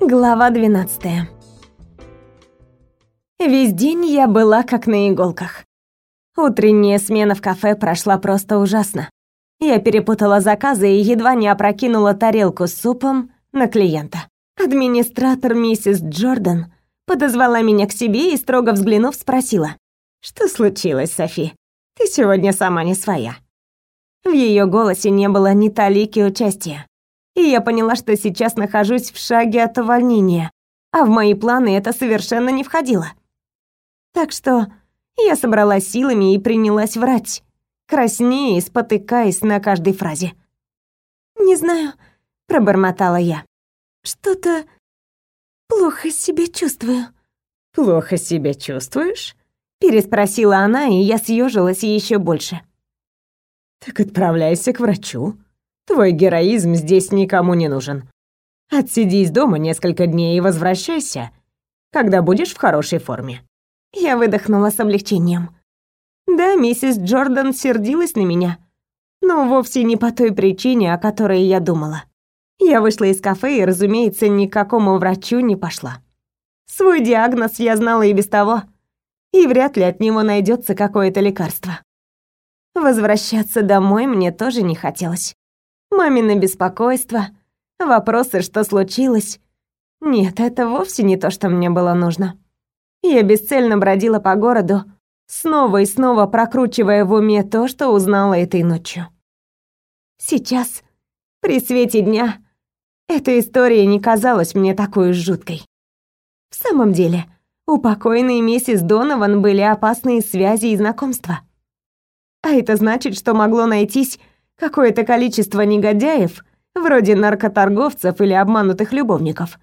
Глава 12. Весь день я была как на иголках. Утренняя смена в кафе прошла просто ужасно. Я перепутала заказы и едва не опрокинула тарелку с супом на клиента. Администратор миссис Джордан подозвала меня к себе и, строго взглянув, спросила. «Что случилось, Софи? Ты сегодня сама не своя». В ее голосе не было ни талики участия и я поняла, что сейчас нахожусь в шаге от увольнения, а в мои планы это совершенно не входило. Так что я собралась силами и принялась врать, краснея и спотыкаясь на каждой фразе. «Не знаю», — пробормотала я. «Что-то плохо себя чувствую». «Плохо себя чувствуешь?» — переспросила она, и я съежилась еще больше. «Так отправляйся к врачу. Твой героизм здесь никому не нужен. Отсидись дома несколько дней и возвращайся, когда будешь в хорошей форме». Я выдохнула с облегчением. Да, миссис Джордан сердилась на меня, но вовсе не по той причине, о которой я думала. Я вышла из кафе и, разумеется, ни к какому врачу не пошла. Свой диагноз я знала и без того, и вряд ли от него найдется какое-то лекарство. Возвращаться домой мне тоже не хотелось мамино беспокойство, вопросы, что случилось. Нет, это вовсе не то, что мне было нужно. Я бесцельно бродила по городу, снова и снова прокручивая в уме то, что узнала этой ночью. Сейчас, при свете дня, эта история не казалась мне такой уж жуткой. В самом деле, у покойной миссис Донован были опасные связи и знакомства. А это значит, что могло найтись какое-то количество негодяев, вроде наркоторговцев или обманутых любовников,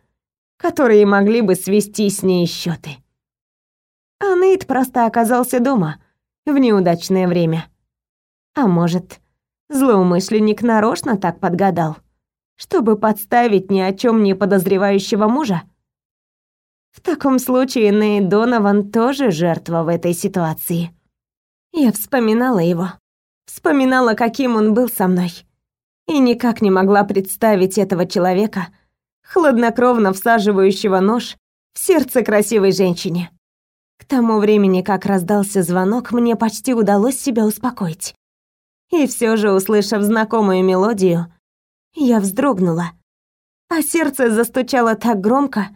которые могли бы свести с ней счеты. А Нейт просто оказался дома в неудачное время. А может, злоумышленник нарочно так подгадал, чтобы подставить ни о чем не подозревающего мужа? В таком случае Нейт Донован тоже жертва в этой ситуации. Я вспоминала его, Вспоминала, каким он был со мной. И никак не могла представить этого человека, хладнокровно всаживающего нож в сердце красивой женщине. К тому времени, как раздался звонок, мне почти удалось себя успокоить. И все же, услышав знакомую мелодию, я вздрогнула, а сердце застучало так громко,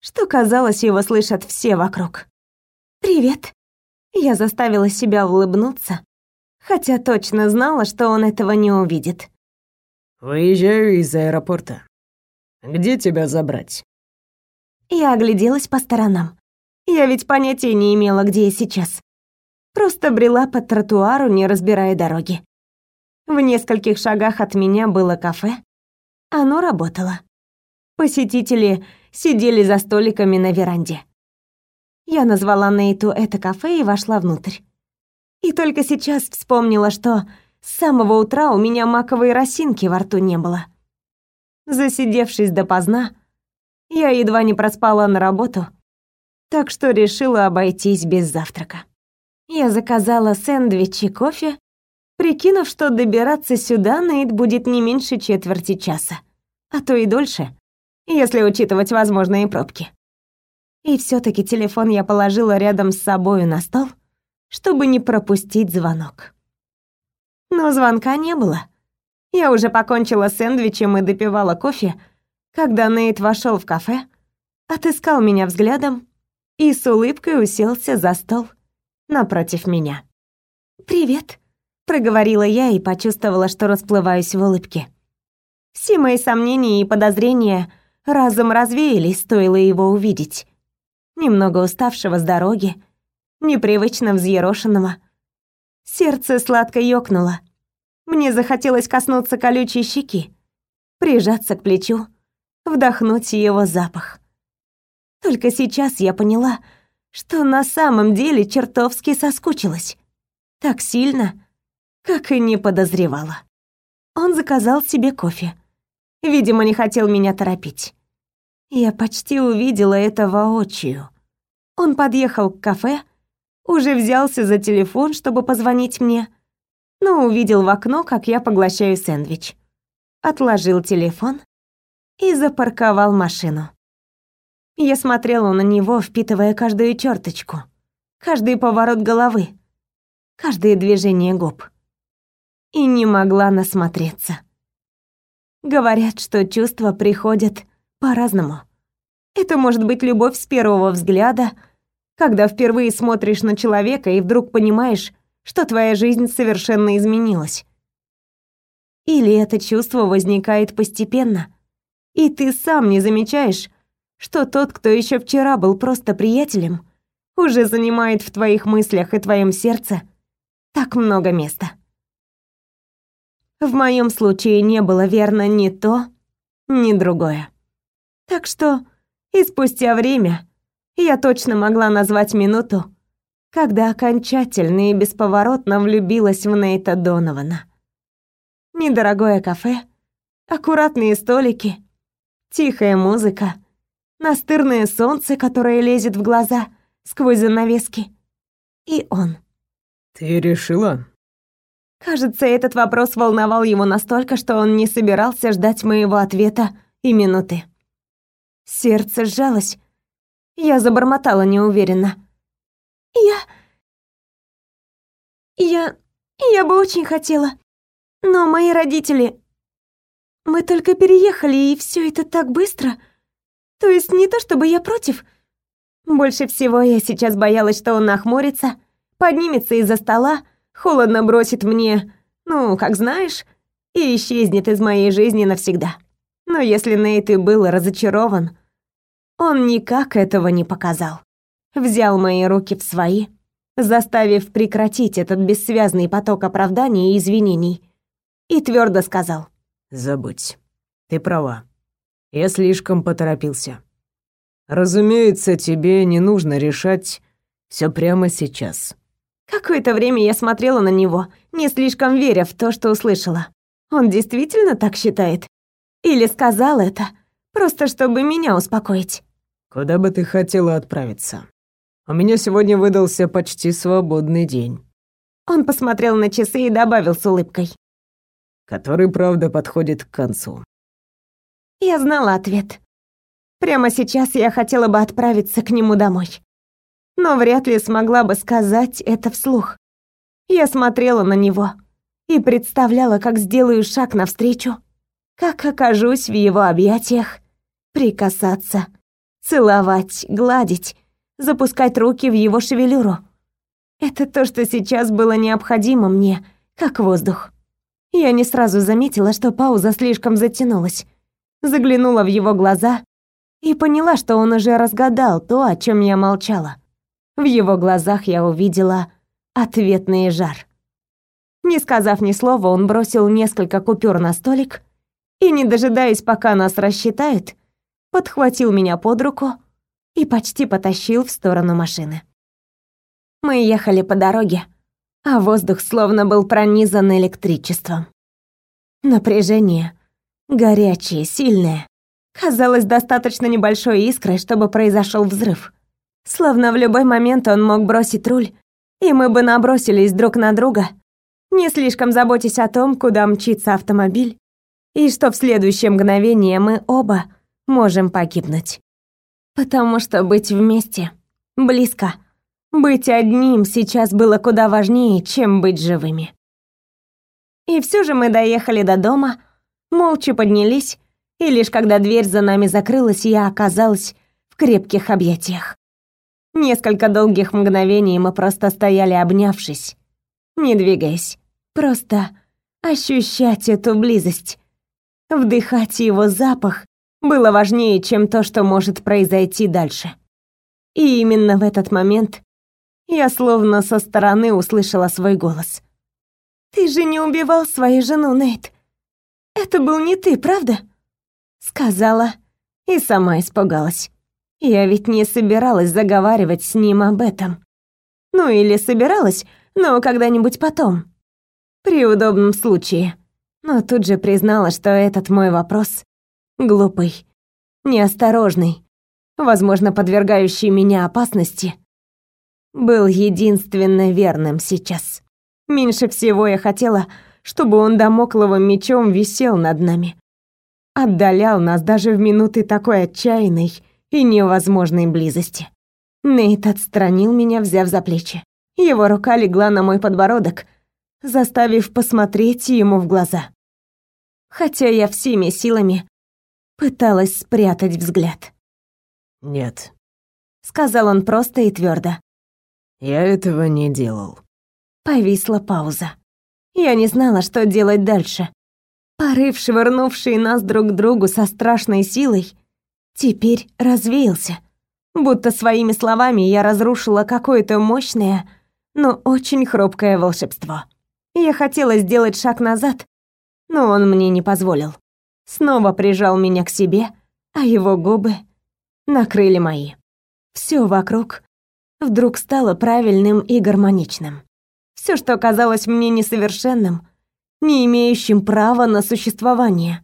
что казалось, его слышат все вокруг. «Привет!» Я заставила себя улыбнуться, хотя точно знала, что он этого не увидит. «Выезжаю из аэропорта. Где тебя забрать?» Я огляделась по сторонам. Я ведь понятия не имела, где я сейчас. Просто брела по тротуару, не разбирая дороги. В нескольких шагах от меня было кафе. Оно работало. Посетители сидели за столиками на веранде. Я назвала Нейту это кафе и вошла внутрь. И только сейчас вспомнила, что с самого утра у меня маковой росинки во рту не было. Засидевшись допоздна, я едва не проспала на работу, так что решила обойтись без завтрака. Я заказала сэндвич и кофе, прикинув, что добираться сюда Нейт будет не меньше четверти часа, а то и дольше, если учитывать возможные пробки. И все таки телефон я положила рядом с собою на стол — чтобы не пропустить звонок. Но звонка не было. Я уже покончила с сэндвичем и допивала кофе, когда Нейт вошел в кафе, отыскал меня взглядом и с улыбкой уселся за стол напротив меня. «Привет», — проговорила я и почувствовала, что расплываюсь в улыбке. Все мои сомнения и подозрения разом развеялись, стоило его увидеть. Немного уставшего с дороги, непривычно взъерошенного. Сердце сладко ёкнуло. Мне захотелось коснуться колючей щеки, прижаться к плечу, вдохнуть его запах. Только сейчас я поняла, что на самом деле чертовски соскучилась. Так сильно, как и не подозревала. Он заказал себе кофе. Видимо, не хотел меня торопить. Я почти увидела это воочию. Он подъехал к кафе, уже взялся за телефон, чтобы позвонить мне, но увидел в окно, как я поглощаю сэндвич. Отложил телефон и запарковал машину. Я смотрела на него, впитывая каждую черточку, каждый поворот головы, каждое движение губ. И не могла насмотреться. Говорят, что чувства приходят по-разному. Это может быть любовь с первого взгляда, когда впервые смотришь на человека и вдруг понимаешь, что твоя жизнь совершенно изменилась. Или это чувство возникает постепенно, и ты сам не замечаешь, что тот, кто еще вчера был просто приятелем, уже занимает в твоих мыслях и твоем сердце так много места. В моем случае не было верно ни то, ни другое. Так что и спустя время я точно могла назвать минуту, когда окончательно и бесповоротно влюбилась в Нейта Донована. Недорогое кафе, аккуратные столики, тихая музыка, настырное солнце, которое лезет в глаза сквозь занавески. И он. «Ты решила?» Кажется, этот вопрос волновал его настолько, что он не собирался ждать моего ответа и минуты. Сердце сжалось. Я забормотала неуверенно. «Я... я... я бы очень хотела. Но мои родители... Мы только переехали, и все это так быстро. То есть не то, чтобы я против. Больше всего я сейчас боялась, что он нахмурится, поднимется из-за стола, холодно бросит мне, ну, как знаешь, и исчезнет из моей жизни навсегда. Но если Нейт и был разочарован, он никак этого не показал. Взял мои руки в свои, заставив прекратить этот бессвязный поток оправданий и извинений, и твердо сказал. «Забудь. Ты права. Я слишком поторопился. Разумеется, тебе не нужно решать все прямо сейчас. Какое-то время я смотрела на него, не слишком веря в то, что услышала. Он действительно так считает? Или сказал это, просто чтобы меня успокоить? Куда бы ты хотела отправиться? У меня сегодня выдался почти свободный день. Он посмотрел на часы и добавил с улыбкой. Который, правда, подходит к концу. Я знала ответ. Прямо сейчас я хотела бы отправиться к нему домой. Но вряд ли смогла бы сказать это вслух. Я смотрела на него и представляла, как сделаю шаг навстречу, как окажусь в его объятиях, прикасаться, целовать, гладить, запускать руки в его шевелюру. Это то, что сейчас было необходимо мне, как воздух. Я не сразу заметила, что пауза слишком затянулась заглянула в его глаза и поняла, что он уже разгадал то, о чем я молчала. В его глазах я увидела ответный жар. Не сказав ни слова, он бросил несколько купюр на столик и, не дожидаясь, пока нас рассчитают, подхватил меня под руку и почти потащил в сторону машины. Мы ехали по дороге, а воздух словно был пронизан электричеством. Напряжение, Горячее, сильное. Казалось, достаточно небольшой искры, чтобы произошел взрыв. Словно в любой момент он мог бросить руль, и мы бы набросились друг на друга, не слишком заботясь о том, куда мчится автомобиль, и что в следующее мгновение мы оба можем погибнуть. Потому что быть вместе, близко, быть одним сейчас было куда важнее, чем быть живыми. И все же мы доехали до дома, молча поднялись, и лишь когда дверь за нами закрылась, я оказалась в крепких объятиях. Несколько долгих мгновений мы просто стояли, обнявшись, не двигаясь, просто ощущать эту близость. Вдыхать его запах было важнее, чем то, что может произойти дальше. И именно в этот момент я словно со стороны услышала свой голос. «Ты же не убивал свою жену, Нейт. Это был не ты, правда? Сказала и сама испугалась. Я ведь не собиралась заговаривать с ним об этом. Ну или собиралась, но когда-нибудь потом. При удобном случае. Но тут же признала, что этот мой вопрос глупый, неосторожный, возможно, подвергающий меня опасности, был единственно верным сейчас. Меньше всего я хотела, чтобы он домокловым мечом висел над нами. Отдалял нас даже в минуты такой отчаянной и невозможной близости. Нейт отстранил меня, взяв за плечи. Его рука легла на мой подбородок, заставив посмотреть ему в глаза. Хотя я всеми силами пыталась спрятать взгляд. «Нет», — сказал он просто и твердо. «Я этого не делал». Повисла пауза. Я не знала, что делать дальше. Порыв, швырнувший нас друг к другу со страшной силой, теперь развеялся. Будто своими словами я разрушила какое-то мощное, но очень хрупкое волшебство. Я хотела сделать шаг назад, но он мне не позволил. Снова прижал меня к себе, а его губы накрыли мои. Все вокруг вдруг стало правильным и гармоничным. Все, что казалось мне несовершенным, не имеющим права на существование.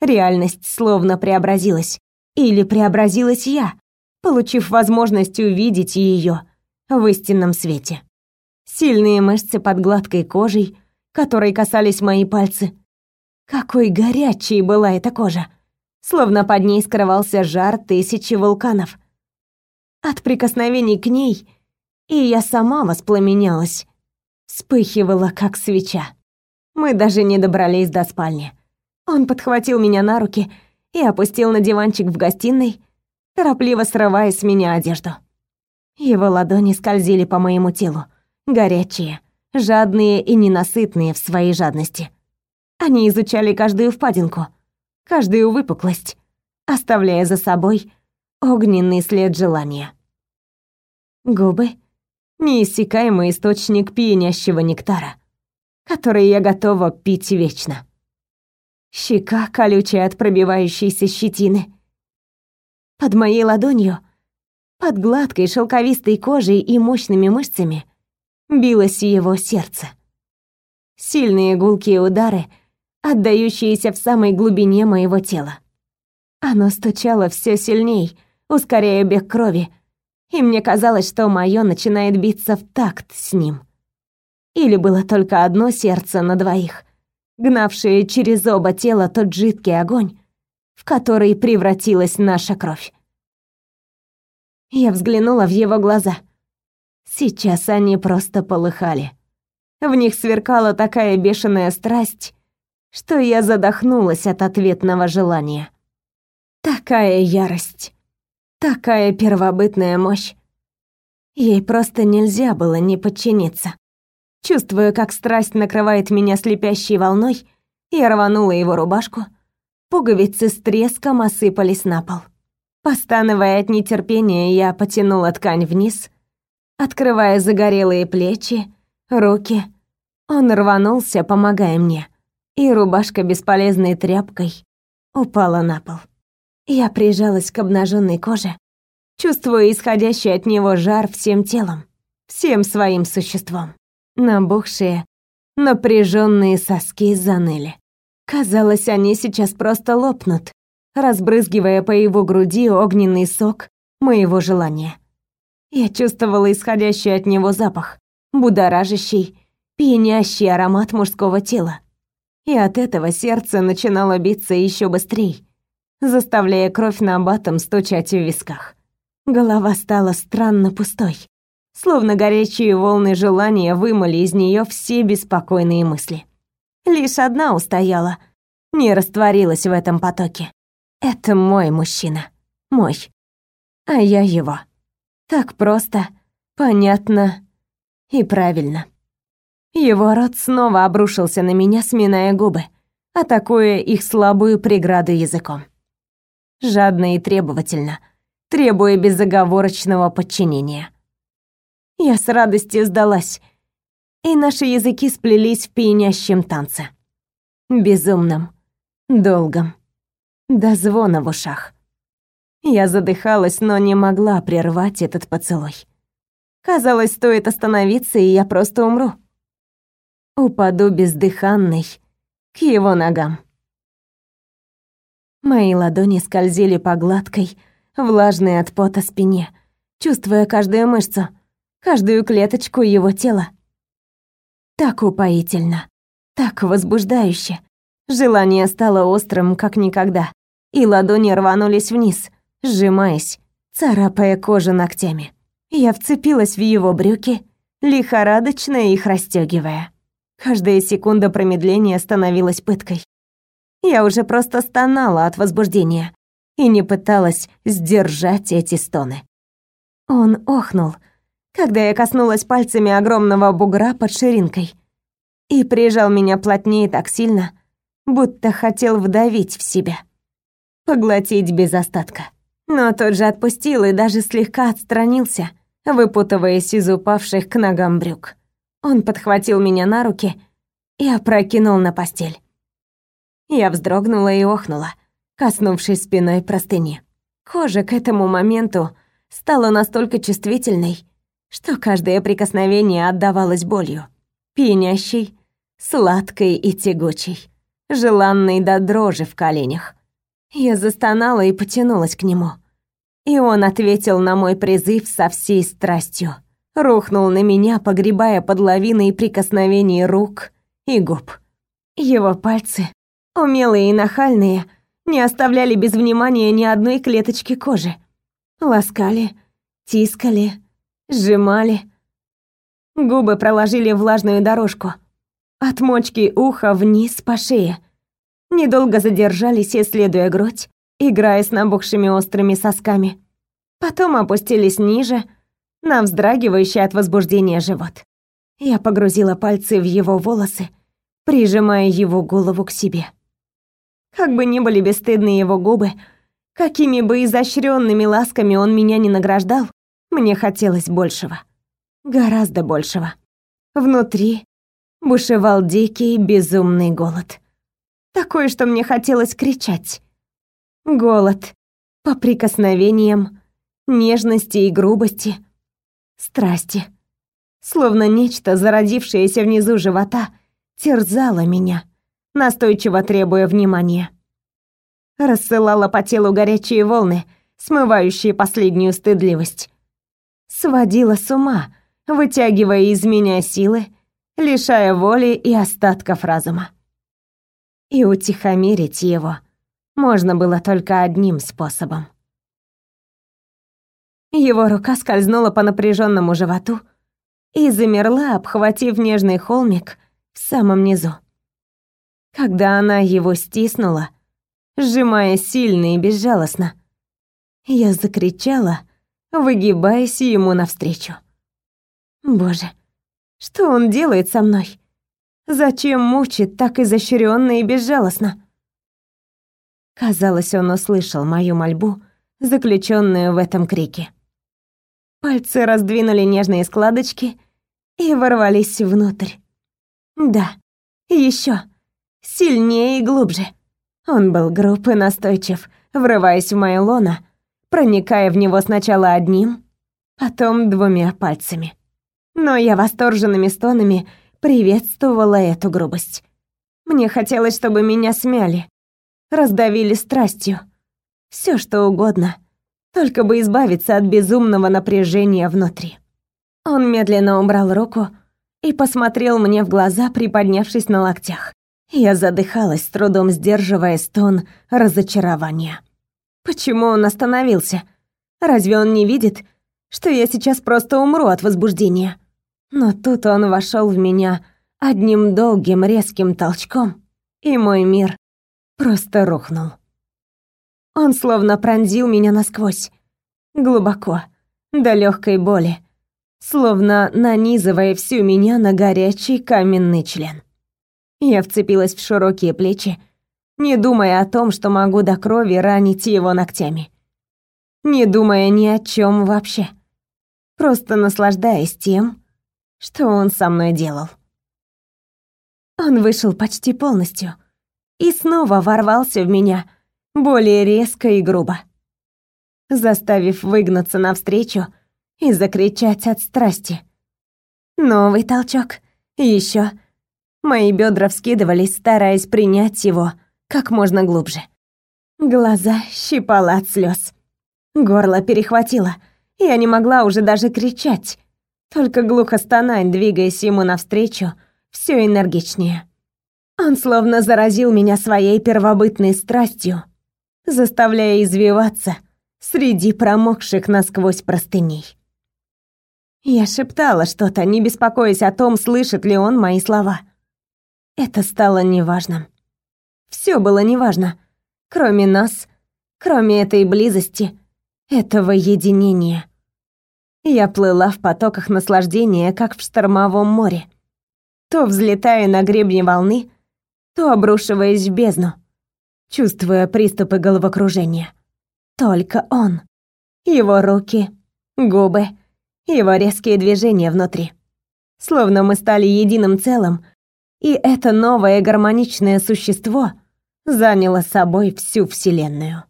Реальность словно преобразилась. Или преобразилась я, получив возможность увидеть ее в истинном свете. Сильные мышцы под гладкой кожей, которой касались мои пальцы. Какой горячей была эта кожа! Словно под ней скрывался жар тысячи вулканов. От прикосновений к ней и я сама воспламенялась, вспыхивала, как свеча. Мы даже не добрались до спальни. Он подхватил меня на руки и опустил на диванчик в гостиной, торопливо срывая с меня одежду. Его ладони скользили по моему телу, горячие, жадные и ненасытные в своей жадности. Они изучали каждую впадинку, каждую выпуклость, оставляя за собой огненный след желания. Губы — неиссякаемый источник пьянящего нектара, который я готова пить вечно. Щека колючая от пробивающейся щетины. Под моей ладонью, под гладкой шелковистой кожей и мощными мышцами билось его сердце. Сильные гулкие удары, отдающиеся в самой глубине моего тела. Оно стучало все сильней, ускоряя бег крови, и мне казалось, что моё начинает биться в такт с ним. Или было только одно сердце на двоих — гнавшие через оба тела тот жидкий огонь, в который превратилась наша кровь. Я взглянула в его глаза. Сейчас они просто полыхали. В них сверкала такая бешеная страсть, что я задохнулась от ответного желания. Такая ярость, такая первобытная мощь. Ей просто нельзя было не подчиниться. Чувствуя, как страсть накрывает меня слепящей волной, я рванула его рубашку. Пуговицы с треском осыпались на пол. Постановая от нетерпения, я потянула ткань вниз, открывая загорелые плечи, руки. Он рванулся, помогая мне, и рубашка бесполезной тряпкой упала на пол. Я прижалась к обнаженной коже, чувствуя исходящий от него жар всем телом, всем своим существом. Набухшие, напряженные соски заныли. Казалось, они сейчас просто лопнут, разбрызгивая по его груди огненный сок моего желания. Я чувствовала исходящий от него запах, будоражащий, пьянящий аромат мужского тела. И от этого сердце начинало биться еще быстрее, заставляя кровь на батом стучать в висках. Голова стала странно пустой словно горячие волны желания вымыли из нее все беспокойные мысли. Лишь одна устояла, не растворилась в этом потоке. Это мой мужчина, мой, а я его. Так просто, понятно и правильно. Его рот снова обрушился на меня, сминая губы, атакуя их слабую преграду языком. Жадно и требовательно, требуя безоговорочного подчинения. Я с радостью сдалась, и наши языки сплелись в пьянящем танце. Безумном, долгом, до звона в ушах. Я задыхалась, но не могла прервать этот поцелуй. Казалось, стоит остановиться, и я просто умру. Упаду бездыханной к его ногам. Мои ладони скользили по гладкой, влажной от пота спине, чувствуя каждую мышцу — каждую клеточку его тела. Так упоительно, так возбуждающе. Желание стало острым, как никогда, и ладони рванулись вниз, сжимаясь, царапая кожу ногтями. Я вцепилась в его брюки, лихорадочно их расстегивая. Каждая секунда промедления становилась пыткой. Я уже просто стонала от возбуждения и не пыталась сдержать эти стоны. Он охнул, когда я коснулась пальцами огромного бугра под ширинкой и прижал меня плотнее так сильно, будто хотел вдавить в себя, поглотить без остатка. Но тот же отпустил и даже слегка отстранился, выпутываясь из упавших к ногам брюк. Он подхватил меня на руки и опрокинул на постель. Я вздрогнула и охнула, коснувшись спиной простыни. Кожа к этому моменту стала настолько чувствительной, что каждое прикосновение отдавалось болью. Пьянящей, сладкой и тягучей, желанной до дрожи в коленях. Я застонала и потянулась к нему. И он ответил на мой призыв со всей страстью. Рухнул на меня, погребая под лавиной прикосновений рук и губ. Его пальцы, умелые и нахальные, не оставляли без внимания ни одной клеточки кожи. Ласкали, тискали, сжимали. Губы проложили влажную дорожку. От мочки уха вниз по шее, недолго задержались, исследуя грудь, играя с набухшими острыми сосками. Потом опустились ниже, на вздрагивающий от возбуждения живот. Я погрузила пальцы в его волосы, прижимая его голову к себе. Как бы ни были бесстыдны его губы, какими бы изощренными ласками он меня не награждал, мне хотелось большего. Гораздо большего. Внутри бушевал дикий, безумный голод. Такое, что мне хотелось кричать. Голод по прикосновениям, нежности и грубости, страсти. Словно нечто, зародившееся внизу живота, терзало меня, настойчиво требуя внимания. Рассылала по телу горячие волны, смывающие последнюю стыдливость. Сводила с ума, вытягивая из меня силы, лишая воли и остатков разума и утихомирить его можно было только одним способом. Его рука скользнула по напряженному животу и замерла, обхватив нежный холмик в самом низу. Когда она его стиснула, сжимая сильно и безжалостно, я закричала, выгибаясь ему навстречу. Боже, что он делает со мной? Зачем мучит так изощренно и безжалостно? Казалось, он услышал мою мольбу, заключенную в этом крике. Пальцы раздвинули нежные складочки и ворвались внутрь. Да, еще сильнее и глубже. Он был груб и настойчив, врываясь в мою лоно, проникая в него сначала одним, потом двумя пальцами. Но я восторженными стонами приветствовала эту грубость. Мне хотелось, чтобы меня смяли, раздавили страстью. Все что угодно, только бы избавиться от безумного напряжения внутри. Он медленно убрал руку и посмотрел мне в глаза, приподнявшись на локтях. Я задыхалась, с трудом сдерживая стон разочарования. Почему он остановился? Разве он не видит, что я сейчас просто умру от возбуждения? Но тут он вошел в меня одним долгим резким толчком, и мой мир просто рухнул. Он словно пронзил меня насквозь, глубоко, до легкой боли, словно нанизывая всю меня на горячий каменный член. Я вцепилась в широкие плечи, не думая о том, что могу до крови ранить его ногтями. Не думая ни о чем вообще. Просто наслаждаясь тем, что он со мной делал. Он вышел почти полностью и снова ворвался в меня, более резко и грубо, заставив выгнаться навстречу и закричать от страсти. Новый толчок, еще. Мои бедра вскидывались, стараясь принять его как можно глубже. Глаза щипало от слез. Горло перехватило. Я не могла уже даже кричать, только глухо стонать, двигаясь ему навстречу, все энергичнее. Он словно заразил меня своей первобытной страстью, заставляя извиваться, среди промокших насквозь простыней. Я шептала что-то, не беспокоясь о том, слышит ли он мои слова. Это стало неважным. Все было неважно, кроме нас, кроме этой близости, этого единения. Я плыла в потоках наслаждения, как в штормовом море, то взлетая на гребне волны, то обрушиваясь в бездну, чувствуя приступы головокружения. Только он. Его руки, губы, его резкие движения внутри. Словно мы стали единым целым, и это новое гармоничное существо заняло собой всю Вселенную.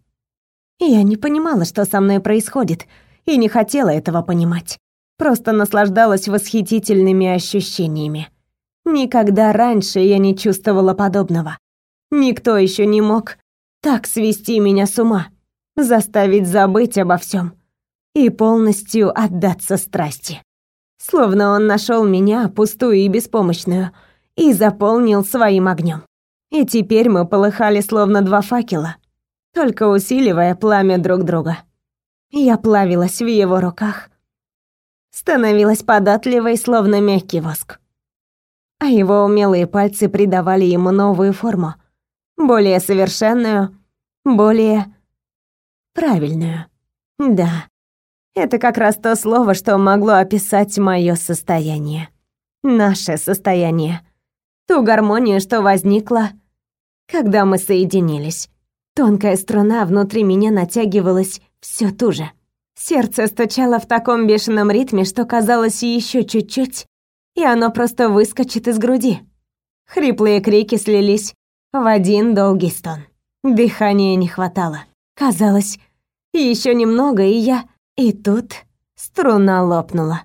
Я не понимала, что со мной происходит, и не хотела этого понимать. Просто наслаждалась восхитительными ощущениями. Никогда раньше я не чувствовала подобного. Никто еще не мог так свести меня с ума, заставить забыть обо всем и полностью отдаться страсти. Словно он нашел меня, пустую и беспомощную, и заполнил своим огнем. И теперь мы полыхали словно два факела, только усиливая пламя друг друга. Я плавилась в его руках, становилась податливой, словно мягкий воск. А его умелые пальцы придавали ему новую форму, более совершенную, более правильную. Да, это как раз то слово, что могло описать мое состояние. Наше состояние. Ту гармонию, что возникла, когда мы соединились. Тонкая струна внутри меня натягивалась все туже. Сердце стучало в таком бешеном ритме, что казалось еще чуть-чуть, и оно просто выскочит из груди. Хриплые крики слились в один долгий стон. Дыхания не хватало. Казалось, еще немного, и я и тут струна лопнула.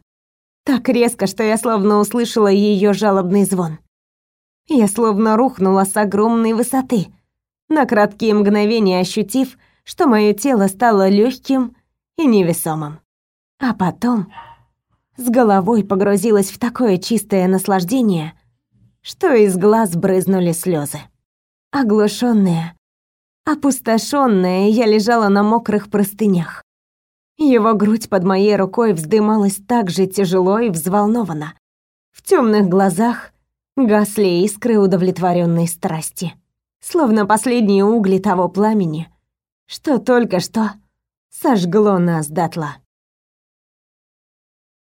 Так резко, что я словно услышала ее жалобный звон. Я словно рухнула с огромной высоты, на краткие мгновения ощутив, что мое тело стало легким и невесомым. А потом с головой погрузилась в такое чистое наслаждение, что из глаз брызнули слезы. Оглушенная, опустошенная, я лежала на мокрых простынях. Его грудь под моей рукой вздымалась так же тяжело и взволнованно. В темных глазах гасли искры удовлетворенной страсти, словно последние угли того пламени, что только что сожгло нас дотла.